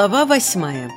Глава восьмая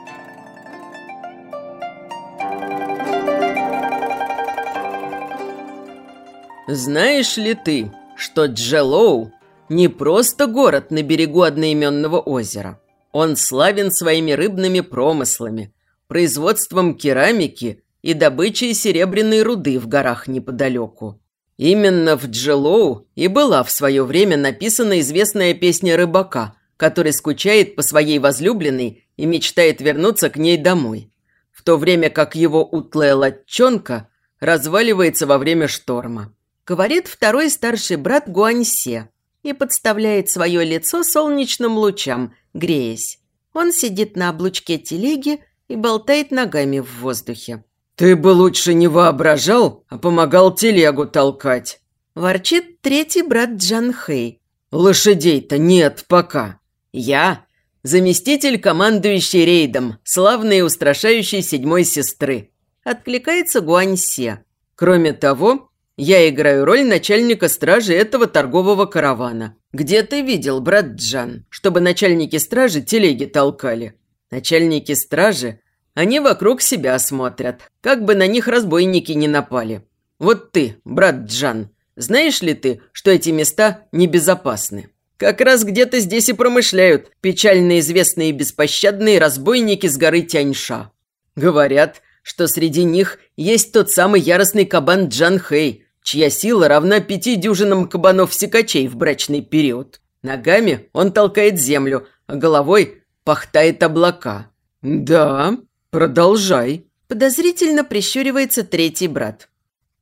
Знаешь ли ты, что Джелоу не просто город на берегу одноименного озера. Он славен своими рыбными промыслами, производством керамики и добычей серебряной руды в горах неподалеку. Именно в Джелоу и была в свое время написана известная песня рыбака, который скучает по своей возлюбленной и мечтает вернуться к ней домой, в то время как его утлая латчонка разваливается во время шторма. Говорит второй старший брат Гуаньсе и подставляет свое лицо солнечным лучам, греясь. Он сидит на облучке телеги и болтает ногами в воздухе. «Ты бы лучше не воображал, а помогал телегу толкать!» Ворчит третий брат Джан Хэй. «Лошадей-то нет пока. Я – заместитель командующий рейдом, славной и устрашающей седьмой сестры». Откликается Гуаньсе. Кроме того, я играю роль начальника стражи этого торгового каравана. Где ты видел, брат Джан, чтобы начальники стражи телеги толкали? Начальники стражи они вокруг себя смотрят, как бы на них разбойники не напали. Вот ты, брат Джан, знаешь ли ты, что эти места небезопасны? Как раз где-то здесь и промышляют печально известные беспощадные разбойники с горы Тяньша. Говорят, что среди них есть тот самый яростный кабан Джан Хэй, чья сила равна пяти дюжинам кабанов-секачей в брачный период. Ногами он толкает землю, а головой пахтает облака. «Да, «Продолжай», – подозрительно прищуривается третий брат.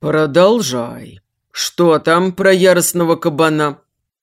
«Продолжай. Что там про яростного кабана?»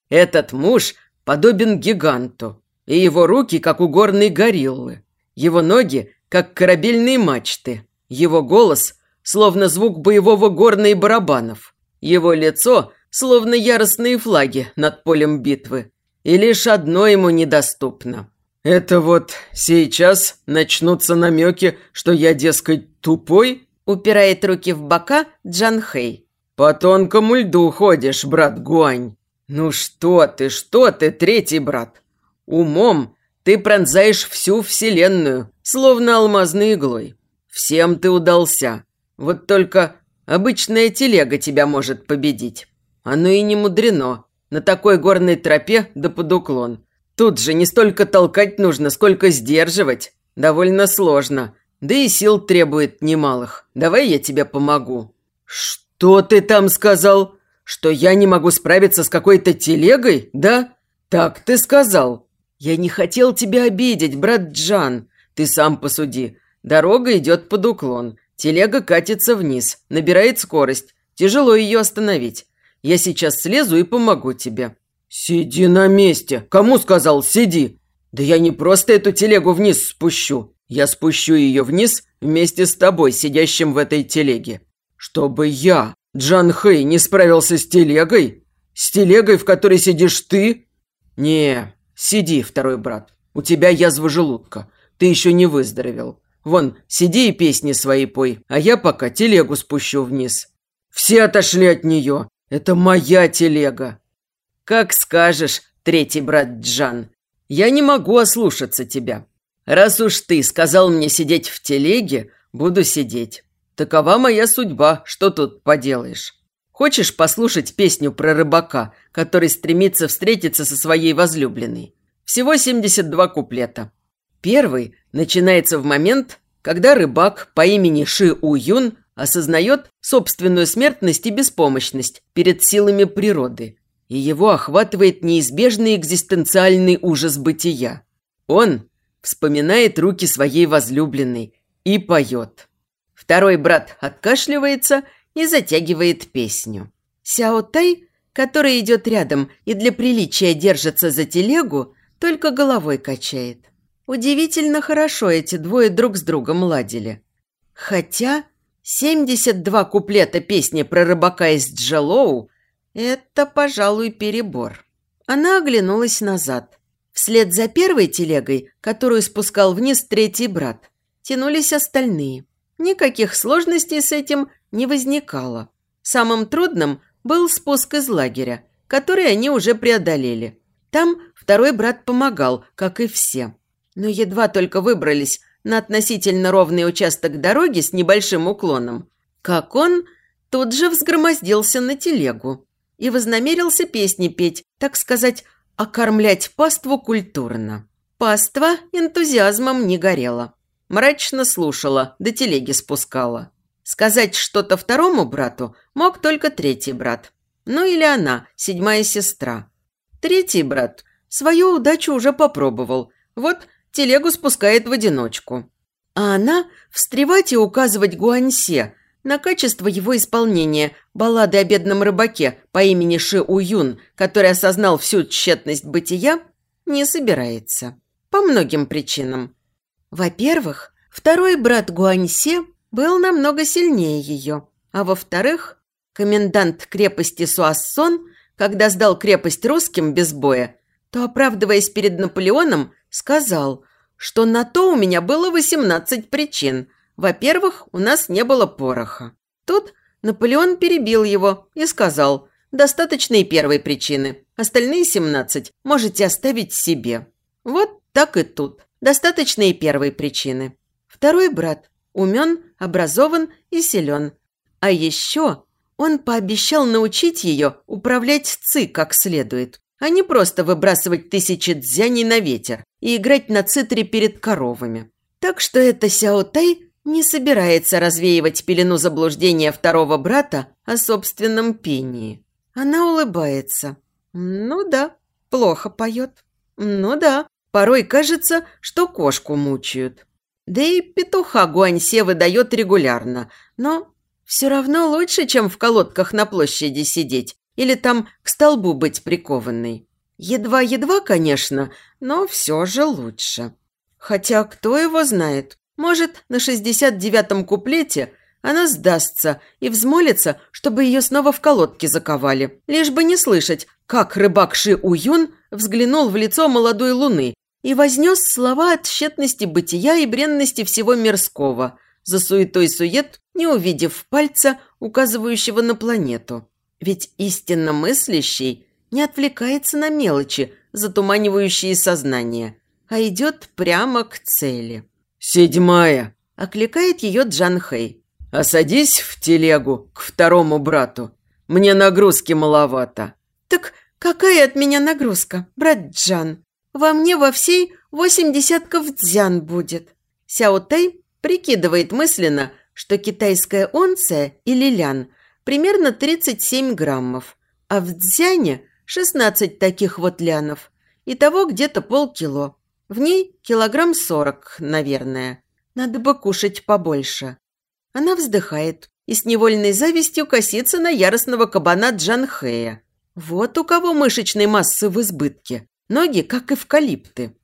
«Этот муж подобен гиганту, и его руки, как у горной гориллы. Его ноги, как корабельные мачты. Его голос, словно звук боевого горна и барабанов. Его лицо, словно яростные флаги над полем битвы. И лишь одно ему недоступно «Это вот сейчас начнутся намеки, что я, дескать, тупой?» Упирает руки в бока Джан Хэй. «По тонкому льду ходишь, брат Гуань. Ну что ты, что ты, третий брат? Умом ты пронзаешь всю вселенную, словно алмазной иглой. Всем ты удался. Вот только обычная телега тебя может победить. Оно и не мудрено. На такой горной тропе да под уклон. Тут же не столько толкать нужно, сколько сдерживать. Довольно сложно. Да и сил требует немалых. Давай я тебе помогу». «Что ты там сказал? Что я не могу справиться с какой-то телегой, да? Так ты сказал. Я не хотел тебя обидеть, брат Джан. Ты сам посуди. Дорога идет под уклон. Телега катится вниз, набирает скорость. Тяжело ее остановить. Я сейчас слезу и помогу тебе. «Сиди на месте! Кому сказал сиди?» «Да я не просто эту телегу вниз спущу. Я спущу ее вниз вместе с тобой, сидящим в этой телеге. Чтобы я, Джан Хэй, не справился с телегой? С телегой, в которой сидишь ты?» «Не, сиди, второй брат. У тебя язва желудка. Ты еще не выздоровел. Вон, сиди и песни свои пой, а я пока телегу спущу вниз. Все отошли от нее. Это моя телега. «Как скажешь, третий брат Джан. Я не могу ослушаться тебя. Раз уж ты сказал мне сидеть в телеге, буду сидеть. Такова моя судьба, что тут поделаешь. Хочешь послушать песню про рыбака, который стремится встретиться со своей возлюбленной? Всего 72 куплета. Первый начинается в момент, когда рыбак по имени Ши У Юн осознает собственную смертность и беспомощность перед силами природы и его охватывает неизбежный экзистенциальный ужас бытия. Он вспоминает руки своей возлюбленной и поет. Второй брат откашливается и затягивает песню. Сяо Тай, который идет рядом и для приличия держится за телегу, только головой качает. Удивительно хорошо эти двое друг с другом ладили. Хотя 72 куплета песни про рыбака из Джалоу это, пожалуй, перебор. Она оглянулась назад. Вслед за первой телегой, которую спускал вниз третий брат, тянулись остальные. Никаких сложностей с этим не возникало. Самым трудным был спуск из лагеря, который они уже преодолели. Там второй брат помогал, как и все. Но едва только выбрались на относительно ровный участок дороги с небольшим уклоном, как он тут же взгромоздился на телегу и вознамерился песни петь, так сказать, окормлять паству культурно. Паства энтузиазмом не горела. Мрачно слушала, до телеги спускала. Сказать что-то второму брату мог только третий брат. Ну или она, седьмая сестра. Третий брат свою удачу уже попробовал. Вот телегу спускает в одиночку. А она встревать и указывать Гуаньсе на качество его исполнения баллады о бедном рыбаке по имени Ши Уюн, который осознал всю тщетность бытия, не собирается. По многим причинам. Во-первых, второй брат Гуаньсе был намного сильнее ее. А во-вторых, комендант крепости Суассон, когда сдал крепость русским без боя, то, оправдываясь перед Наполеоном, сказал, что на то у меня было 18 причин – во-первых, у нас не было пороха. Тут Наполеон перебил его и сказал, достаточно и первой причины. Остальные 17 можете оставить себе. Вот так и тут. Достаточно и первой причины. Второй брат умен, образован и силен. А еще он пообещал научить ее управлять ци как следует, а не просто выбрасывать тысячи дзяней на ветер и играть на цитре перед коровами. Так что это Сяо Тай не собирается развеивать пелену заблуждения второго брата о собственном пении. Она улыбается. Ну да, плохо поет. Ну да, порой кажется, что кошку мучают. Да и петуха Гуаньсе выдает регулярно, но все равно лучше, чем в колодках на площади сидеть или там к столбу быть прикованной. Едва-едва, конечно, но все же лучше. Хотя кто его знает, может, на шестьдесят девятом куплете она сдастся и взмолится, чтобы ее снова в колодке заковали, лишь бы не слышать, как рыбак Ши Уюн взглянул в лицо молодой луны и вознес слова о тщетности бытия и бренности всего мирского, за суетой сует, не увидев пальца, указывающего на планету. Ведь истинно мыслящий не отвлекается на мелочи, затуманивающие сознание, а идет прямо к цели. «Седьмая!» – окликает ее Джан Хэй. «Осадись в телегу к второму брату. Мне нагрузки маловато». «Так какая от меня нагрузка, брат Джан? Во мне во всей восемь десятков дзян будет». Сяо Тай прикидывает мысленно, что китайская онция или лян примерно 37 граммов, а в дзяне 16 таких вот лянов. Итого где-то полкило. В ней килограмм сорок, наверное. Надо бы кушать побольше. Она вздыхает и с невольной завистью косится на яростного кабана Джанхея. Вот у кого мышечной массы в избытке. Ноги, как эвкалипты.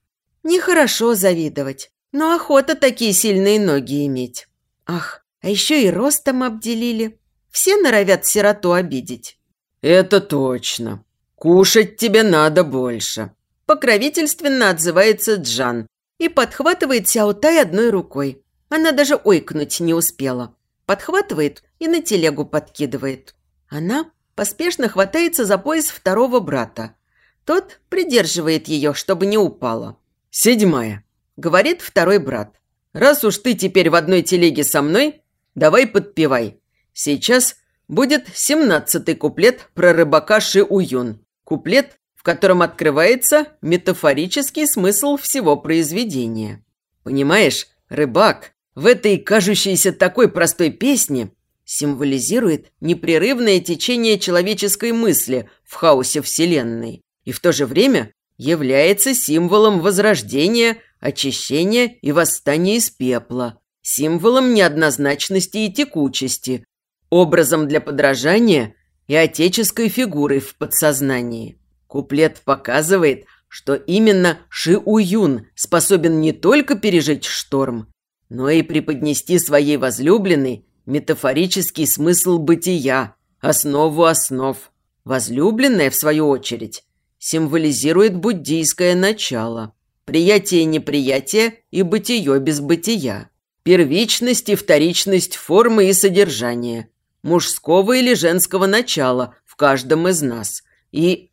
Нехорошо завидовать, но охота такие сильные ноги иметь. Ах, а еще и ростом обделили. Все норовят сироту обидеть. Это точно. Кушать тебе надо больше. Покровительственно отзывается Джан и подхватывает Сяотай одной рукой. Она даже ойкнуть не успела. Подхватывает и на телегу подкидывает. Она поспешно хватается за пояс второго брата. Тот придерживает ее, чтобы не упала. «Седьмая», – говорит второй брат. «Раз уж ты теперь в одной телеге со мной, давай подпевай. Сейчас будет семнадцатый куплет про рыбака Ши Уюн. Куплет, котором открывается метафорический смысл всего произведения. Понимаешь, рыбак в этой кажущейся такой простой песне символизирует непрерывное течение человеческой мысли в хаосе Вселенной и в то же время является символом возрождения, очищения и восстания из пепла, символом неоднозначности и текучести, образом для подражания и отеческой фигурой в подсознании. Куплет показывает, что именно Ши Уюн способен не только пережить шторм, но и преподнести своей возлюбленной метафорический смысл бытия, основу основ. Возлюбленная, в свою очередь, символизирует буддийское начало, приятие неприятия и бытие без бытия, первичность и вторичность формы и содержания, мужского или женского начала в каждом из нас и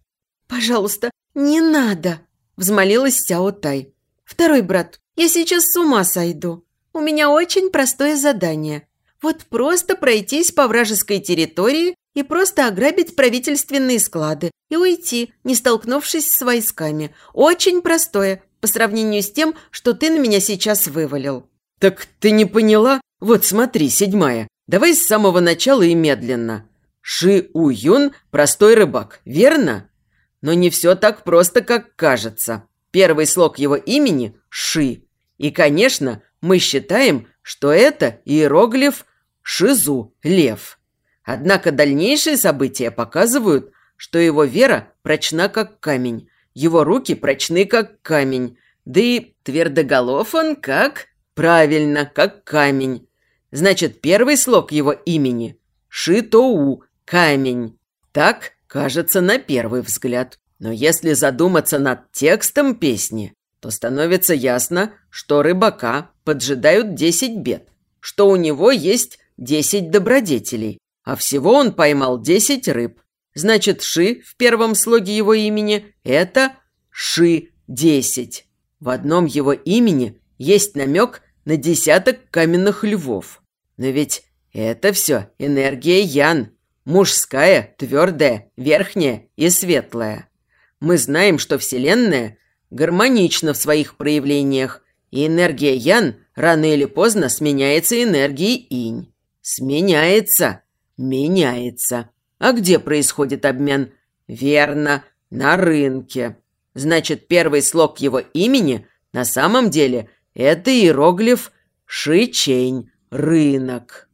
«Пожалуйста, не надо!» – взмолилась Сяо Тай. Второй брат, я сейчас с ума сойду. У меня очень простое задание. Вот просто пройтись по вражеской территории и просто ограбить правительственные склады и уйти, не столкнувшись с войсками. Очень простое, по сравнению с тем, что ты на меня сейчас вывалил». «Так ты не поняла? Вот смотри, седьмая. Давай с самого начала и медленно. Ши У Юн – простой рыбак, верно? Но не все так просто, как кажется. Первый слог его имени – Ши. И, конечно, мы считаем, что это иероглиф Шизу – лев. Однако дальнейшие события показывают, что его вера прочна, как камень, его руки прочны, как камень, да и твердоголов он как... Правильно, как камень. Значит, первый слог его имени – Шитоу, камень. Так кажется на первый взгляд. Но если задуматься над текстом песни, то становится ясно, что рыбака поджидают десять бед, что у него есть десять добродетелей, а всего он поймал десять рыб. Значит, Ши в первом слоге его имени – это Ши-10. В одном его имени есть намек на десяток каменных львов. Но ведь это все энергия Ян, мужская, твердая, верхняя и светлая. Мы знаем, что Вселенная гармонична в своих проявлениях, и энергия Ян рано или поздно сменяется энергией Инь. Сменяется, меняется. А где происходит обмен? Верно, на рынке. Значит, первый слог его имени на самом деле это иероглиф «Шичень» – рынок.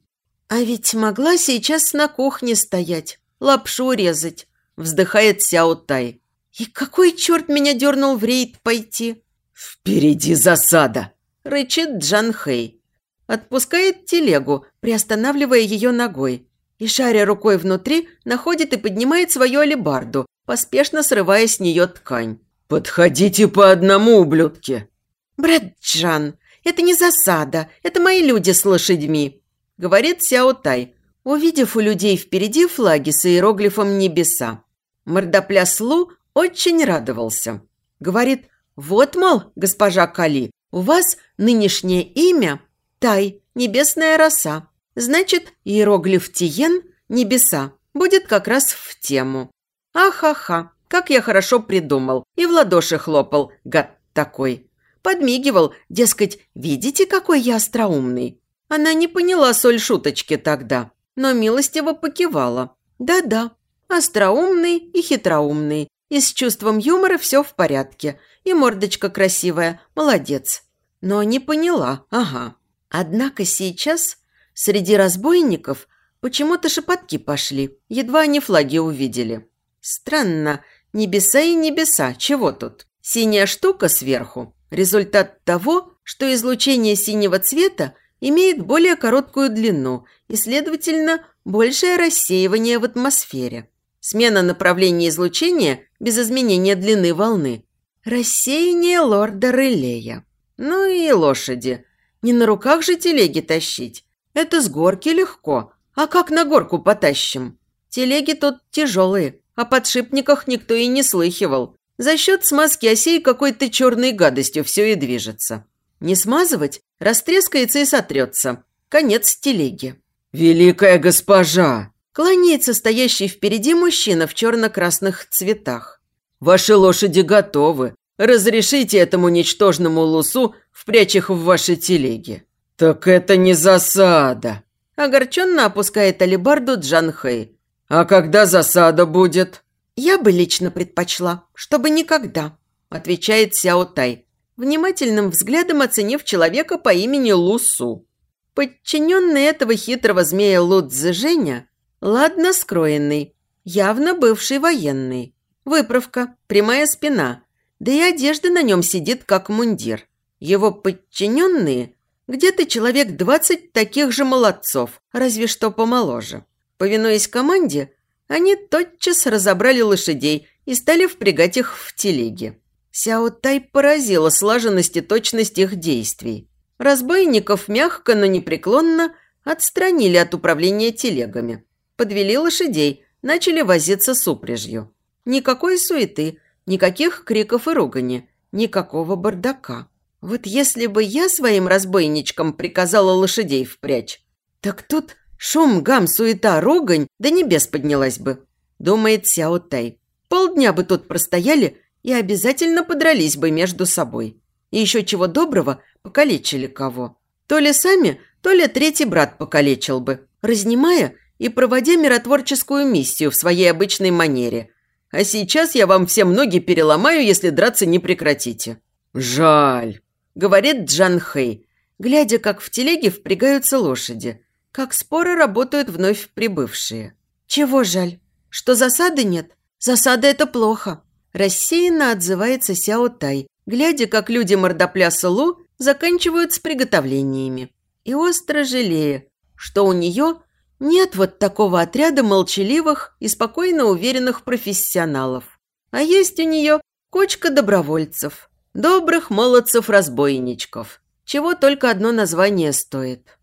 «А ведь могла сейчас на кухне стоять, лапшу резать», – вздыхает Сяо Тай. «И какой черт меня дернул в рейд пойти?» «Впереди засада!» – рычит Джан Хэй. Отпускает телегу, приостанавливая ее ногой и, шаря рукой внутри, находит и поднимает свою алебарду, поспешно срывая с нее ткань. «Подходите по одному, ублюдки!» «Брат Джан, это не засада, это мои люди с лошадьми», – говорит Сяо Тай, увидев у людей впереди флаги с иероглифом «Небеса». Мордопляс Лу очень радовался. Говорит, «Вот, мол, госпожа Кали, у вас нынешнее имя – Тай, небесная роса. Значит, иероглиф Тиен – небеса, будет как раз в тему. Ахаха, как я хорошо придумал. И в ладоши хлопал, гад такой. Подмигивал, дескать, видите, какой я остроумный. Она не поняла соль шуточки тогда, но милостиво покивала. Да-да, остроумный и хитроумный. И с чувством юмора все в порядке. И мордочка красивая, молодец. Но не поняла, ага. Однако сейчас Среди разбойников почему-то шепотки пошли, едва они флаги увидели. Странно, небеса и небеса, чего тут? Синяя штука сверху – результат того, что излучение синего цвета имеет более короткую длину и, следовательно, большее рассеивание в атмосфере. Смена направления излучения без изменения длины волны. Рассеяние лорда Релея. Ну и лошади. Не на руках же телеги тащить. Это с горки легко. А как на горку потащим? Телеги тут тяжелые, о подшипниках никто и не слыхивал. За счет смазки осей какой-то черной гадостью все и движется. Не смазывать, растрескается и сотрется. Конец телеги. «Великая госпожа!» Кланяется стоящий впереди мужчина в черно-красных цветах. «Ваши лошади готовы. Разрешите этому ничтожному лусу впрячь их в ваши телеги». «Так это не засада!» Огорченно опускает алибарду Джан Хэй. «А когда засада будет?» «Я бы лично предпочла, чтобы никогда», отвечает Сяо Тай, внимательным взглядом оценив человека по имени Лу Су. Подчиненный этого хитрого змея Лу Женя, ладно скроенный, явно бывший военный. Выправка, прямая спина, да и одежда на нем сидит как мундир. Его подчиненные где-то человек двадцать таких же молодцов, разве что помоложе. Повинуясь команде, они тотчас разобрали лошадей и стали впрягать их в телеги. Сяо Тай поразила слаженность и точность их действий. Разбойников мягко, но непреклонно отстранили от управления телегами. Подвели лошадей, начали возиться с упряжью. Никакой суеты, никаких криков и ругани, никакого бардака. Вот если бы я своим разбойничкам приказала лошадей впрячь, так тут шум, гам, суета, ругань до небес поднялась бы, думает Сяо Тай. Полдня бы тут простояли и обязательно подрались бы между собой. И еще чего доброго покалечили кого. То ли сами, то ли третий брат покалечил бы, разнимая и проводя миротворческую миссию в своей обычной манере. А сейчас я вам всем ноги переломаю, если драться не прекратите». «Жаль», – говорит Джан Хэй, глядя, как в телеге впрягаются лошади, как споры работают вновь прибывшие. «Чего жаль? Что засады нет? Засада – это плохо». Рассеянно отзывается Сяо Тай, глядя, как люди мордопляса Лу заканчивают с приготовлениями. И остро жалея, что у нее нет вот такого отряда молчаливых и спокойно уверенных профессионалов. А есть у нее кучка добровольцев, добрых молодцев-разбойничков, чего только одно название стоит.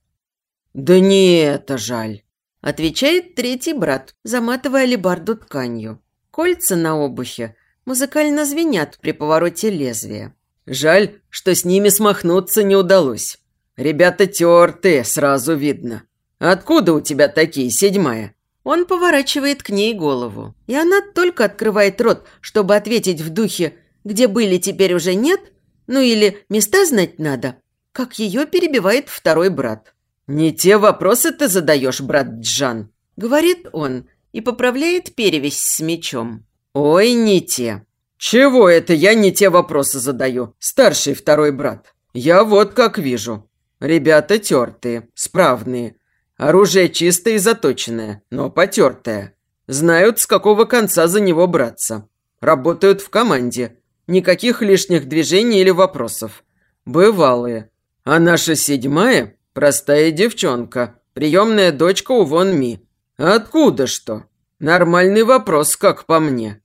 «Да не это жаль», – отвечает третий брат, заматывая алебарду тканью. Кольца на обухе музыкально звенят при повороте лезвия. «Жаль, что с ними смахнуться не удалось. Ребята тертые, сразу видно. Откуда у тебя такие, седьмая?» Он поворачивает к ней голову, и она только открывает рот, чтобы ответить в духе «где были, теперь уже нет», ну или «места знать надо», как ее перебивает второй брат. «Не те вопросы ты задаешь, брат Джан», – говорит он и поправляет перевязь с мечом. «Ой, не те. Чего это я не те вопросы задаю, старший второй брат? Я вот как вижу. Ребята тертые, справные, Оружие чистое и заточенное, но потертое. Знают, с какого конца за него браться. Работают в команде. Никаких лишних движений или вопросов. Бывалые. А наша седьмая – простая девчонка, приемная дочка у Вон Ми. Откуда что? Нормальный вопрос, как по мне.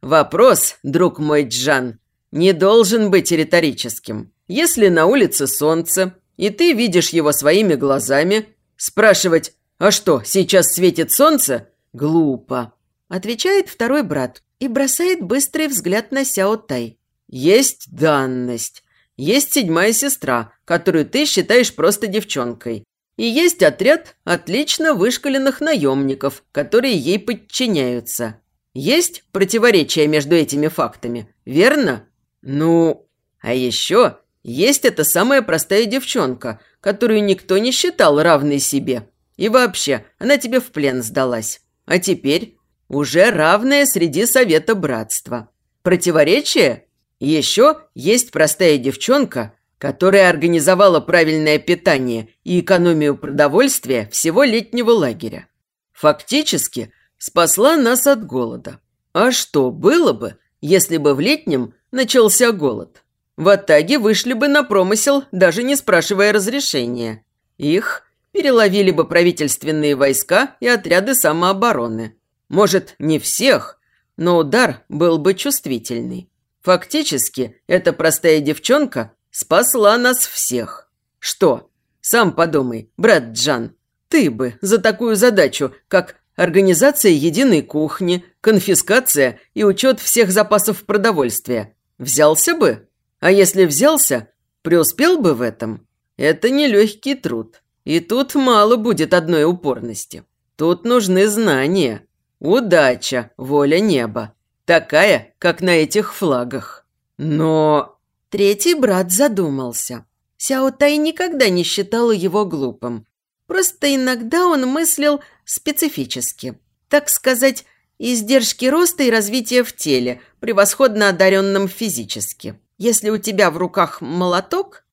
Вопрос, друг мой Джан, не должен быть риторическим. Если на улице солнце, и ты видишь его своими глазами – Спрашивать «А что, сейчас светит солнце?» Глупо. Отвечает второй брат и бросает быстрый взгляд на Сяо Тай. Есть данность. Есть седьмая сестра, которую ты считаешь просто девчонкой. И есть отряд отлично вышкаленных наемников, которые ей подчиняются. Есть противоречие между этими фактами, верно? Ну, а еще есть эта самая простая девчонка, которую никто не считал равной себе. И вообще, она тебе в плен сдалась. А теперь уже равная среди Совета Братства. Противоречие? Еще есть простая девчонка, которая организовала правильное питание и экономию продовольствия всего летнего лагеря. Фактически спасла нас от голода. А что было бы, если бы в летнем начался голод? В Атаге вышли бы на промысел, даже не спрашивая разрешения. Их переловили бы правительственные войска и отряды самообороны. Может, не всех, но удар был бы чувствительный. Фактически, эта простая девчонка спасла нас всех. Что? Сам подумай, брат Джан, ты бы за такую задачу, как организация единой кухни, конфискация и учет всех запасов продовольствия, взялся бы? А если взялся, преуспел бы в этом. Это нелегкий труд. И тут мало будет одной упорности. Тут нужны знания, удача, воля неба. Такая, как на этих флагах. Но... Третий брат задумался. Сяо Тай никогда не считала его глупым. Просто иногда он мыслил специфически. Так сказать, издержки роста и развития в теле, превосходно одаренном физически. Если у тебя в руках молоток,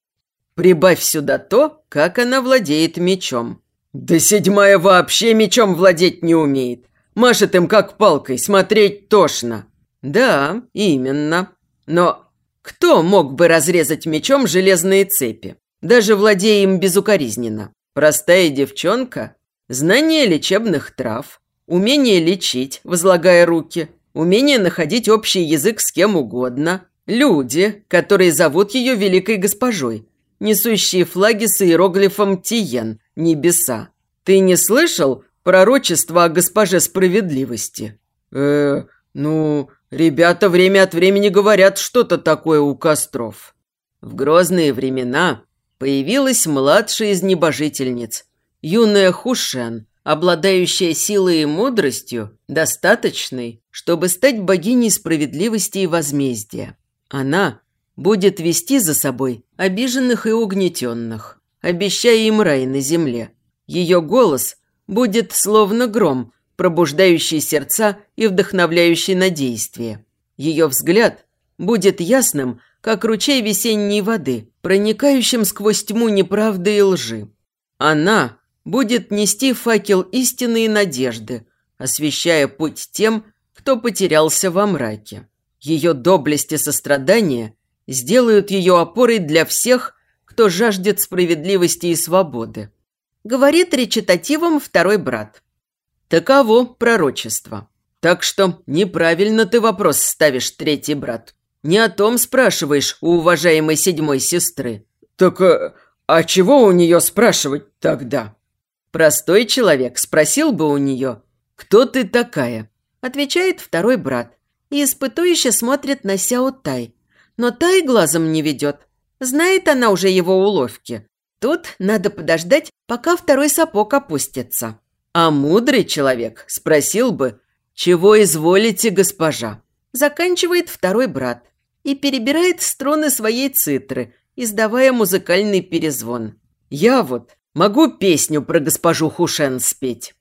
прибавь сюда то, как она владеет мечом. Да седьмая вообще мечом владеть не умеет. Машет им как палкой, смотреть тошно. Да, именно. Но кто мог бы разрезать мечом железные цепи? Даже владея им безукоризненно. Простая девчонка, знание лечебных трав, умение лечить, возлагая руки, умение находить общий язык с кем угодно – Люди, которые зовут ее великой госпожой, несущие флаги с иероглифом «Тиен» – «Небеса». Ты не слышал пророчества о госпоже справедливости? Э, ну, ребята время от времени говорят что-то такое у костров. В грозные времена появилась младшая из небожительниц, юная Хушен, обладающая силой и мудростью, достаточной, чтобы стать богиней справедливости и возмездия. Она будет вести за собой обиженных и угнетенных, обещая им рай на земле. Ее голос будет словно гром, пробуждающий сердца и вдохновляющий на действие. Ее взгляд будет ясным, как ручей весенней воды, проникающим сквозь тьму неправды и лжи. Она будет нести факел истины и надежды, освещая путь тем, кто потерялся во мраке. Ее доблесть и сострадание сделают ее опорой для всех, кто жаждет справедливости и свободы. Говорит речитативом второй брат. Таково пророчество. Так что неправильно ты вопрос ставишь, третий брат. Не о том спрашиваешь у уважаемой седьмой сестры. Так а, а чего у нее спрашивать тогда? Простой человек спросил бы у нее, кто ты такая? Отвечает второй брат и испытующе смотрит на Сяо Тай. Но Тай глазом не ведет. Знает она уже его уловки. Тут надо подождать, пока второй сапог опустится. А мудрый человек спросил бы, чего изволите, госпожа? Заканчивает второй брат и перебирает струны своей цитры, издавая музыкальный перезвон. Я вот могу песню про госпожу Хушен спеть.